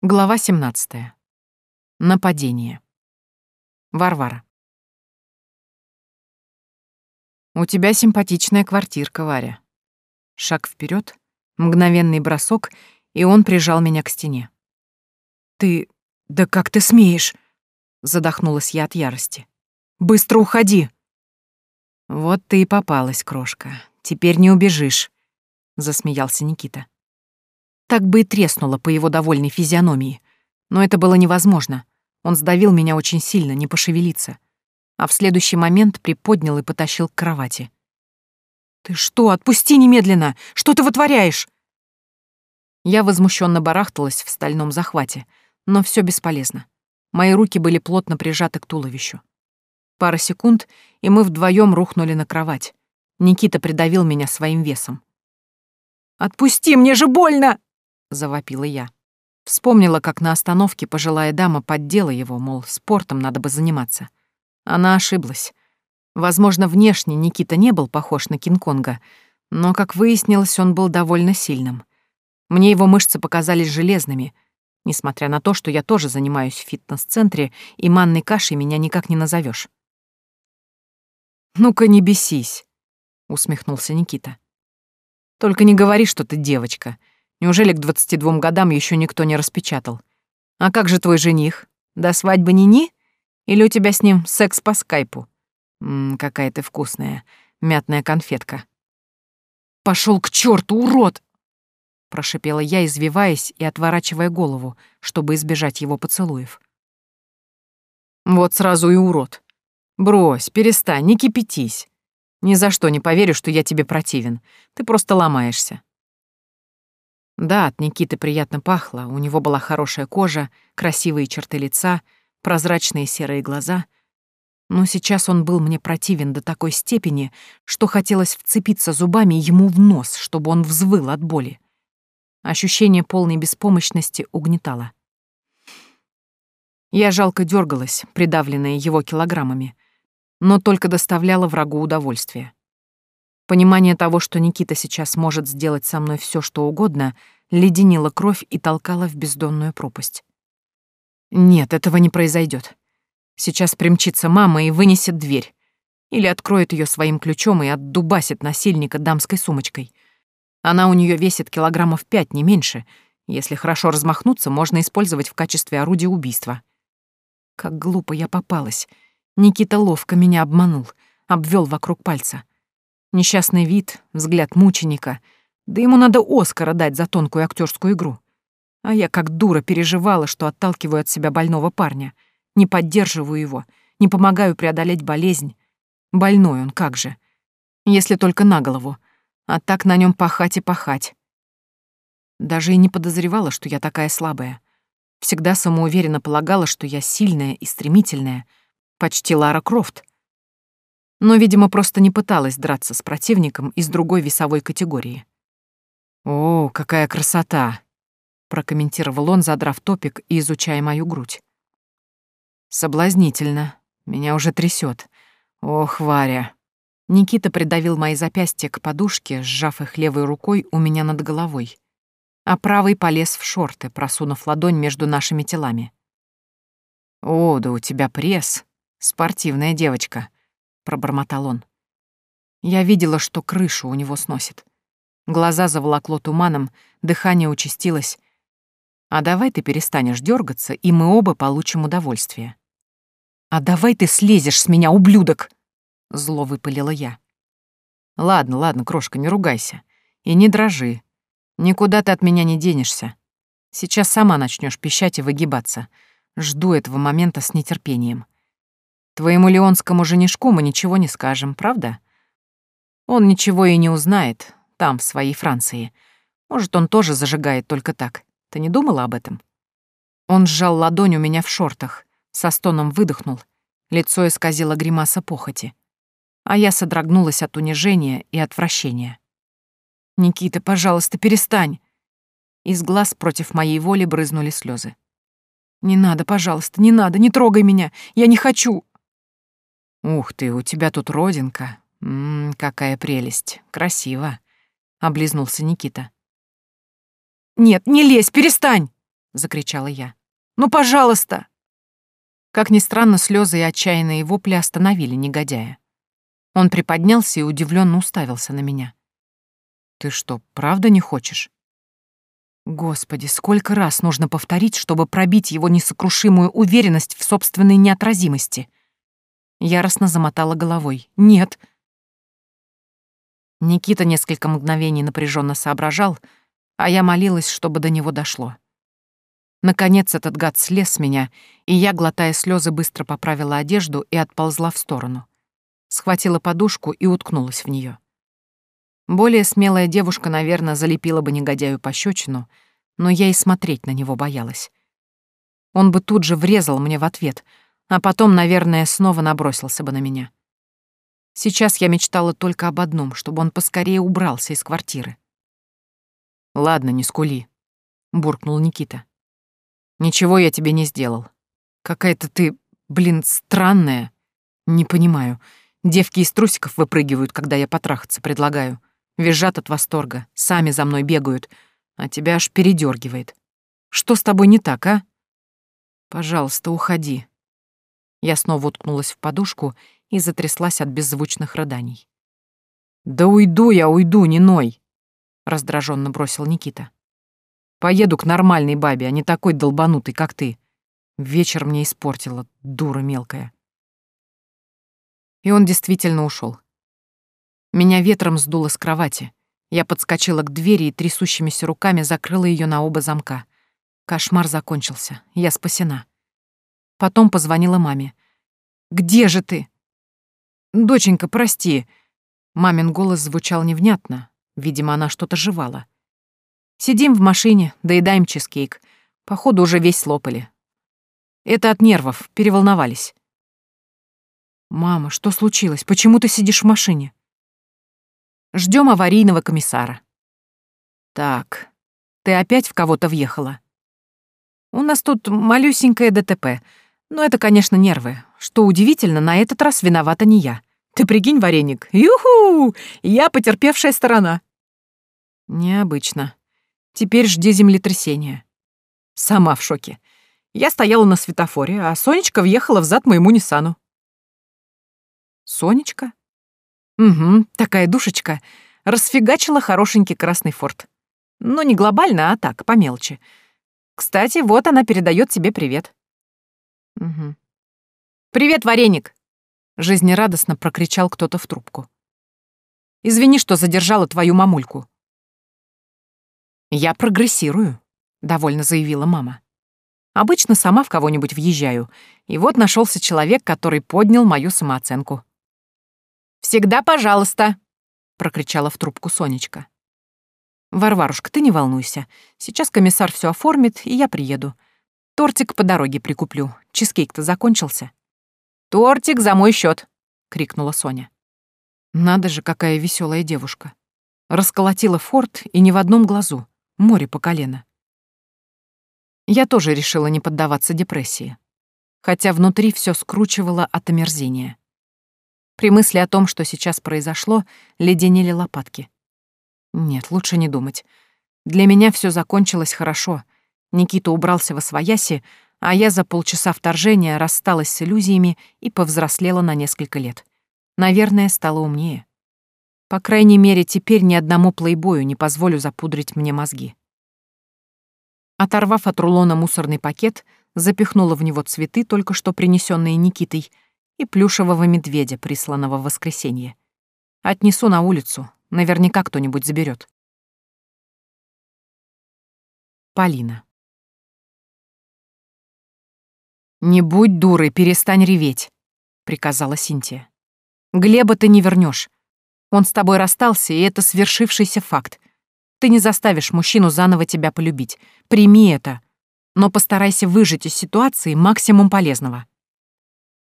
Глава 17. Нападение. Варвара. «У тебя симпатичная квартирка, Варя». Шаг вперед, мгновенный бросок, и он прижал меня к стене. «Ты... да как ты смеешь?» — задохнулась я от ярости. «Быстро уходи!» «Вот ты и попалась, крошка. Теперь не убежишь», — засмеялся Никита. Так бы и треснуло по его довольной физиономии. Но это было невозможно. Он сдавил меня очень сильно, не пошевелиться. А в следующий момент приподнял и потащил к кровати. «Ты что? Отпусти немедленно! Что ты вытворяешь?» Я возмущенно барахталась в стальном захвате, но все бесполезно. Мои руки были плотно прижаты к туловищу. Пара секунд, и мы вдвоем рухнули на кровать. Никита придавил меня своим весом. «Отпусти, мне же больно!» — завопила я. Вспомнила, как на остановке пожилая дама поддела его, мол, спортом надо бы заниматься. Она ошиблась. Возможно, внешне Никита не был похож на Кинг-Конга, но, как выяснилось, он был довольно сильным. Мне его мышцы показались железными, несмотря на то, что я тоже занимаюсь в фитнес-центре, и манной кашей меня никак не назовешь. «Ну-ка, не бесись», — усмехнулся Никита. «Только не говори, что ты девочка. Неужели к 22 годам еще никто не распечатал? А как же твой жених? До свадьбы ни-ни? Или у тебя с ним секс по скайпу? Ммм, какая ты вкусная. Мятная конфетка. Пошел к черту, урод! Прошипела я, извиваясь и отворачивая голову, чтобы избежать его поцелуев. Вот сразу и урод. Брось, перестань, не кипятись. Ни за что не поверю, что я тебе противен. Ты просто ломаешься. Да, от Никиты приятно пахло, у него была хорошая кожа, красивые черты лица, прозрачные серые глаза. Но сейчас он был мне противен до такой степени, что хотелось вцепиться зубами ему в нос, чтобы он взвыл от боли. Ощущение полной беспомощности угнетало. Я жалко дергалась, придавленная его килограммами, но только доставляла врагу удовольствие. Понимание того, что Никита сейчас может сделать со мной все, что угодно, леденило кровь и толкало в бездонную пропасть. Нет, этого не произойдет. Сейчас примчится мама и вынесет дверь. Или откроет ее своим ключом и отдубасит насильника дамской сумочкой. Она у нее весит килограммов пять, не меньше. Если хорошо размахнуться, можно использовать в качестве орудия убийства. Как глупо я попалась. Никита ловко меня обманул, обвел вокруг пальца. Несчастный вид, взгляд мученика. Да ему надо Оскара дать за тонкую актерскую игру. А я как дура переживала, что отталкиваю от себя больного парня. Не поддерживаю его, не помогаю преодолеть болезнь. Больной он как же. Если только на голову. А так на нем пахать и пахать. Даже и не подозревала, что я такая слабая. Всегда самоуверенно полагала, что я сильная и стремительная. Почти Лара Крофт но, видимо, просто не пыталась драться с противником из другой весовой категории. «О, какая красота!» — прокомментировал он, задрав топик и изучая мою грудь. «Соблазнительно. Меня уже трясет. Ох, Варя!» Никита придавил мои запястья к подушке, сжав их левой рукой у меня над головой, а правый полез в шорты, просунув ладонь между нашими телами. «О, да у тебя пресс. Спортивная девочка пробормотал он. Я видела, что крышу у него сносит. Глаза заволокло туманом, дыхание участилось. А давай ты перестанешь дергаться, и мы оба получим удовольствие. А давай ты слезешь с меня, ублюдок! Зло выпалила я. Ладно, ладно, крошка, не ругайся. И не дрожи. Никуда ты от меня не денешься. Сейчас сама начнешь пищать и выгибаться. Жду этого момента с нетерпением. Твоему леонскому женишку мы ничего не скажем, правда? Он ничего и не узнает, там, в своей Франции. Может, он тоже зажигает только так. Ты не думала об этом? Он сжал ладонь у меня в шортах, со стоном выдохнул. Лицо исказило гримаса похоти. А я содрогнулась от унижения и отвращения. «Никита, пожалуйста, перестань!» Из глаз против моей воли брызнули слезы. «Не надо, пожалуйста, не надо, не трогай меня! Я не хочу!» «Ух ты, у тебя тут родинка. Ммм, какая прелесть. Красиво», — облизнулся Никита. «Нет, не лезь, перестань!» — закричала я. «Ну, пожалуйста!» Как ни странно, слезы и отчаянные вопли остановили негодяя. Он приподнялся и удивленно уставился на меня. «Ты что, правда не хочешь?» Господи, сколько раз нужно повторить, чтобы пробить его несокрушимую уверенность в собственной неотразимости? Яростно замотала головой. «Нет!» Никита несколько мгновений напряженно соображал, а я молилась, чтобы до него дошло. Наконец этот гад слез с меня, и я, глотая слезы, быстро поправила одежду и отползла в сторону. Схватила подушку и уткнулась в нее. Более смелая девушка, наверное, залепила бы негодяю пощечину, но я и смотреть на него боялась. Он бы тут же врезал мне в ответ, а потом, наверное, снова набросился бы на меня. Сейчас я мечтала только об одном, чтобы он поскорее убрался из квартиры. «Ладно, не скули», — буркнул Никита. Ничего я тебе не сделал. Какая-то ты, блин, странная. Не понимаю. Девки из трусиков выпрыгивают, когда я потрахаться предлагаю. Визжат от восторга, сами за мной бегают, а тебя аж передергивает. Что с тобой не так, а? Пожалуйста, уходи. Я снова уткнулась в подушку и затряслась от беззвучных рыданий. «Да уйду я, уйду, не ной!» — раздраженно бросил Никита. Поеду к нормальной бабе, а не такой долбанутой, как ты. Вечер мне испортила, дура мелкая. И он действительно ушел. Меня ветром сдуло с кровати. Я подскочила к двери и трясущимися руками закрыла ее на оба замка. Кошмар закончился. Я спасена. Потом позвонила маме. «Где же ты?» «Доченька, прости». Мамин голос звучал невнятно. Видимо, она что-то жевала. Сидим в машине, доедаем чизкейк. Походу, уже весь слопали. Это от нервов, переволновались. «Мама, что случилось? Почему ты сидишь в машине?» Ждем аварийного комиссара». «Так, ты опять в кого-то въехала?» «У нас тут малюсенькое ДТП. Но это, конечно, нервы. Что удивительно, на этот раз виновата не я. Ты прикинь, вареник. Юху! Я потерпевшая сторона». «Необычно», Теперь жди землетрясения. Сама в шоке. Я стояла на светофоре, а Сонечка въехала взад моему Ниссану. Сонечка? Угу, такая душечка. Расфигачила хорошенький красный форт. Но не глобально, а так, по мелочи. Кстати, вот она передает тебе привет. Угу. «Привет, вареник!» — жизнерадостно прокричал кто-то в трубку. «Извини, что задержала твою мамульку. «Я прогрессирую», — довольно заявила мама. «Обычно сама в кого-нибудь въезжаю, и вот нашелся человек, который поднял мою самооценку». «Всегда пожалуйста», — прокричала в трубку Сонечка. «Варварушка, ты не волнуйся. Сейчас комиссар все оформит, и я приеду. Тортик по дороге прикуплю. Чизкейк-то закончился». «Тортик за мой счет, крикнула Соня. Надо же, какая веселая девушка. Расколотила форт и ни в одном глазу море по колено. Я тоже решила не поддаваться депрессии, хотя внутри все скручивало от омерзения. При мысли о том, что сейчас произошло, леденели лопатки. Нет, лучше не думать. Для меня все закончилось хорошо. Никита убрался во свояси, а я за полчаса вторжения рассталась с иллюзиями и повзрослела на несколько лет. Наверное, стала умнее. По крайней мере, теперь ни одному плейбою не позволю запудрить мне мозги. Оторвав от рулона мусорный пакет, запихнула в него цветы, только что принесенные Никитой, и плюшевого медведя, присланного в воскресенье. Отнесу на улицу, наверняка кто-нибудь заберет. Полина. «Не будь дурой, перестань реветь», — приказала Синтия. «Глеба ты не вернешь. Он с тобой расстался, и это свершившийся факт. Ты не заставишь мужчину заново тебя полюбить. Прими это. Но постарайся выжить из ситуации максимум полезного.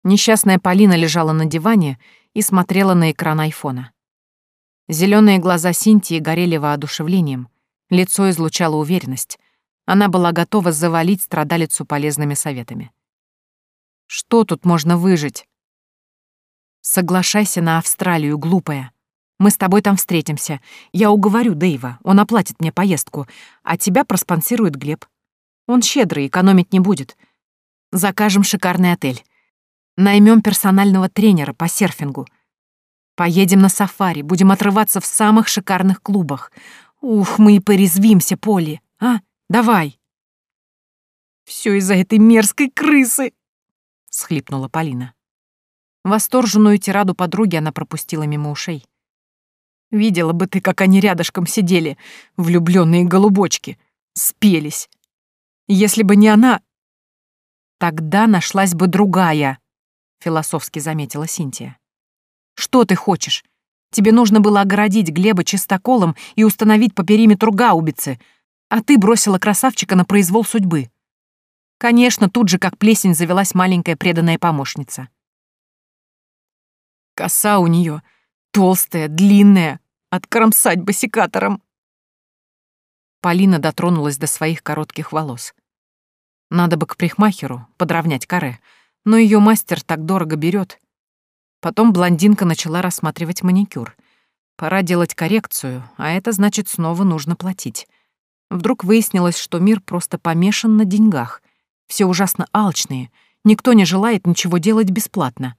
Несчастная Полина лежала на диване и смотрела на экран айфона. Зеленые глаза Синтии горели воодушевлением, лицо излучало уверенность. Она была готова завалить страдалицу полезными советами. Что тут можно выжить? Соглашайся на Австралию, глупая. Мы с тобой там встретимся. Я уговорю Дэйва, он оплатит мне поездку, а тебя проспонсирует Глеб. Он щедрый, экономить не будет. Закажем шикарный отель. Наймем персонального тренера по серфингу. Поедем на сафари, будем отрываться в самых шикарных клубах. Ух, мы и порезвимся, Поли, а? Давай. Все из-за этой мерзкой крысы, схлипнула Полина. Восторженную тираду подруги она пропустила мимо ушей. Видела бы ты, как они рядышком сидели, влюбленные голубочки. Спелись. Если бы не она... Тогда нашлась бы другая, философски заметила Синтия. Что ты хочешь? Тебе нужно было огородить Глеба чистоколом и установить по периметру гаубицы, а ты бросила красавчика на произвол судьбы. Конечно, тут же, как плесень, завелась маленькая преданная помощница. Коса у нее толстая, длинная, откромсать босикатором. Полина дотронулась до своих коротких волос. Надо бы к прихмахеру подровнять каре, но ее мастер так дорого берет. Потом блондинка начала рассматривать маникюр. Пора делать коррекцию, а это значит снова нужно платить. Вдруг выяснилось, что мир просто помешан на деньгах. Все ужасно алчные, никто не желает ничего делать бесплатно.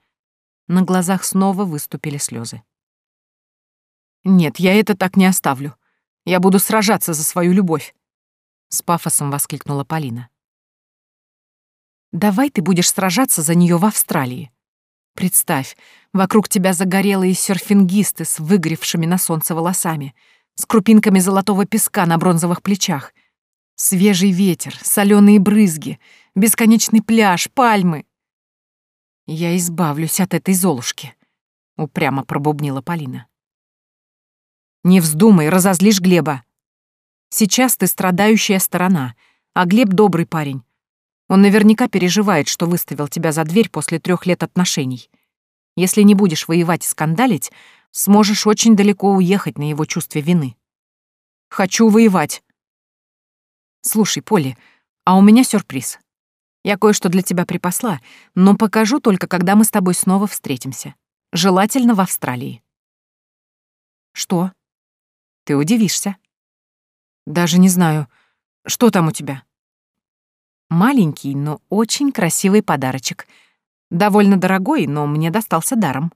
На глазах снова выступили слезы. «Нет, я это так не оставлю. Я буду сражаться за свою любовь», — с пафосом воскликнула Полина. «Давай ты будешь сражаться за нее в Австралии. Представь, вокруг тебя загорелые серфингисты с выгоревшими на солнце волосами, с крупинками золотого песка на бронзовых плечах. Свежий ветер, соленые брызги, бесконечный пляж, пальмы. Я избавлюсь от этой золушки, упрямо пробубнила Полина. Не вздумай, разозлишь Глеба. Сейчас ты страдающая сторона, а Глеб добрый парень. Он наверняка переживает, что выставил тебя за дверь после трех лет отношений. Если не будешь воевать и скандалить, сможешь очень далеко уехать на его чувстве вины. Хочу воевать. Слушай, Поли, а у меня сюрприз. Я кое-что для тебя припасла, но покажу только, когда мы с тобой снова встретимся. Желательно в Австралии. Что? Ты удивишься. Даже не знаю, что там у тебя. Маленький, но очень красивый подарочек. Довольно дорогой, но мне достался даром.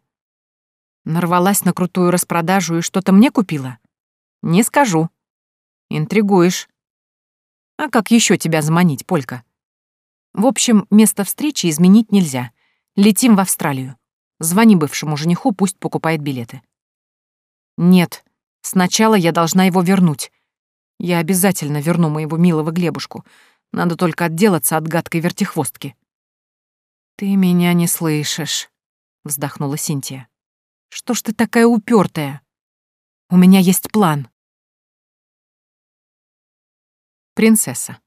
Нарвалась на крутую распродажу и что-то мне купила? Не скажу. Интригуешь. А как еще тебя заманить, Полька? В общем, место встречи изменить нельзя. Летим в Австралию. Звони бывшему жениху, пусть покупает билеты. Нет, сначала я должна его вернуть. Я обязательно верну моего милого Глебушку. Надо только отделаться от гадкой вертихвостки. «Ты меня не слышишь», — вздохнула Синтия. «Что ж ты такая упертая? У меня есть план». Принцесса.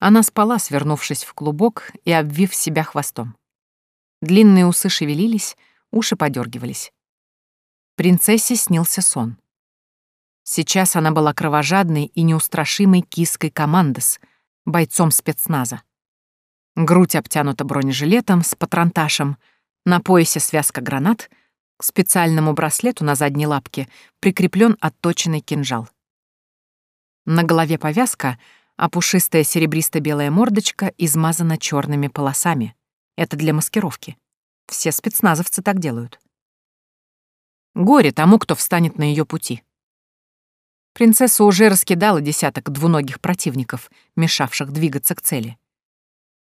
Она спала, свернувшись в клубок и обвив себя хвостом. Длинные усы шевелились, уши подергивались. Принцессе снился сон. Сейчас она была кровожадной и неустрашимой киской командос, бойцом спецназа. Грудь обтянута бронежилетом с патронташем, на поясе связка гранат, к специальному браслету на задней лапке прикреплен отточенный кинжал. На голове повязка, а пушистая серебристо-белая мордочка измазана черными полосами. Это для маскировки. Все спецназовцы так делают. Горе тому, кто встанет на ее пути. Принцесса уже раскидала десяток двуногих противников, мешавших двигаться к цели.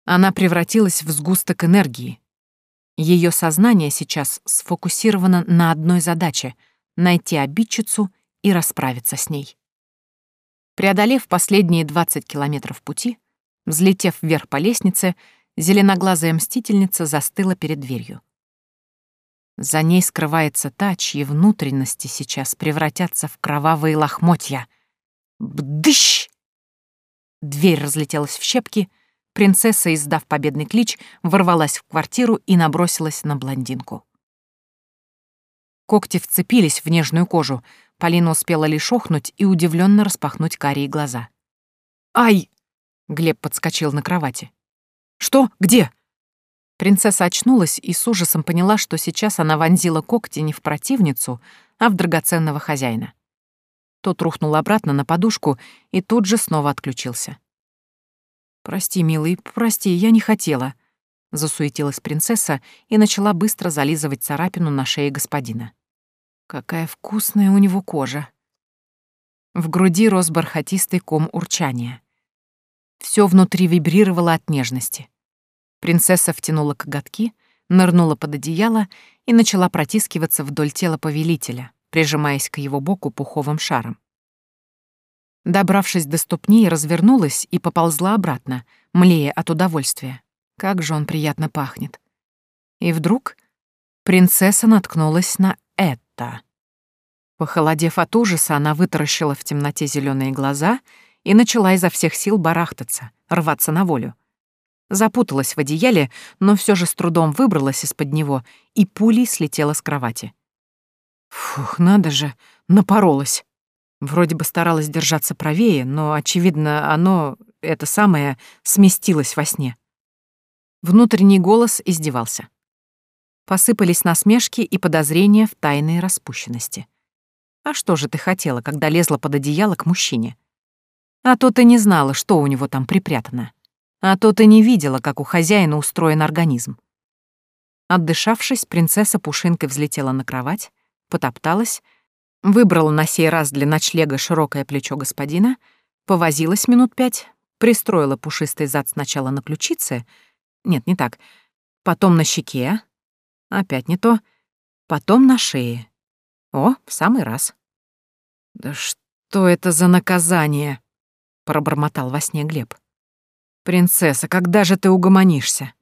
Она превратилась в сгусток энергии. Ее сознание сейчас сфокусировано на одной задаче — найти обидчицу и расправиться с ней. Преодолев последние 20 километров пути, взлетев вверх по лестнице, зеленоглазая мстительница застыла перед дверью. За ней скрывается та, чьи внутренности сейчас превратятся в кровавые лохмотья. Бдыщ! Дверь разлетелась в щепки, принцесса, издав победный клич, ворвалась в квартиру и набросилась на блондинку. Когти вцепились в нежную кожу. Полина успела лишь охнуть и удивленно распахнуть карие глаза. «Ай!» — Глеб подскочил на кровати. «Что? Где?» Принцесса очнулась и с ужасом поняла, что сейчас она вонзила когти не в противницу, а в драгоценного хозяина. Тот рухнул обратно на подушку и тут же снова отключился. «Прости, милый, прости, я не хотела», — засуетилась принцесса и начала быстро зализывать царапину на шее господина. «Какая вкусная у него кожа!» В груди рос бархатистый ком урчания. Все внутри вибрировало от нежности. Принцесса втянула коготки, нырнула под одеяло и начала протискиваться вдоль тела повелителя, прижимаясь к его боку пуховым шаром. Добравшись до ступни, развернулась и поползла обратно, млея от удовольствия. Как же он приятно пахнет. И вдруг принцесса наткнулась на это. Похолодев от ужаса, она вытаращила в темноте зеленые глаза и начала изо всех сил барахтаться, рваться на волю. Запуталась в одеяле, но все же с трудом выбралась из-под него и пулей слетела с кровати. Фух, надо же, напоролась. Вроде бы старалась держаться правее, но, очевидно, оно, это самое, сместилось во сне. Внутренний голос издевался. Посыпались насмешки и подозрения в тайной распущенности. А что же ты хотела, когда лезла под одеяло к мужчине? А то ты не знала, что у него там припрятано. А то ты не видела, как у хозяина устроен организм. Отдышавшись, принцесса Пушинкой взлетела на кровать, потопталась, выбрала на сей раз для ночлега широкое плечо господина, повозилась минут пять, пристроила пушистый зад сначала на ключице, нет, не так, потом на щеке, опять не то, потом на шее. О, в самый раз. «Да что это за наказание?» — пробормотал во сне Глеб. «Принцесса, когда же ты угомонишься?»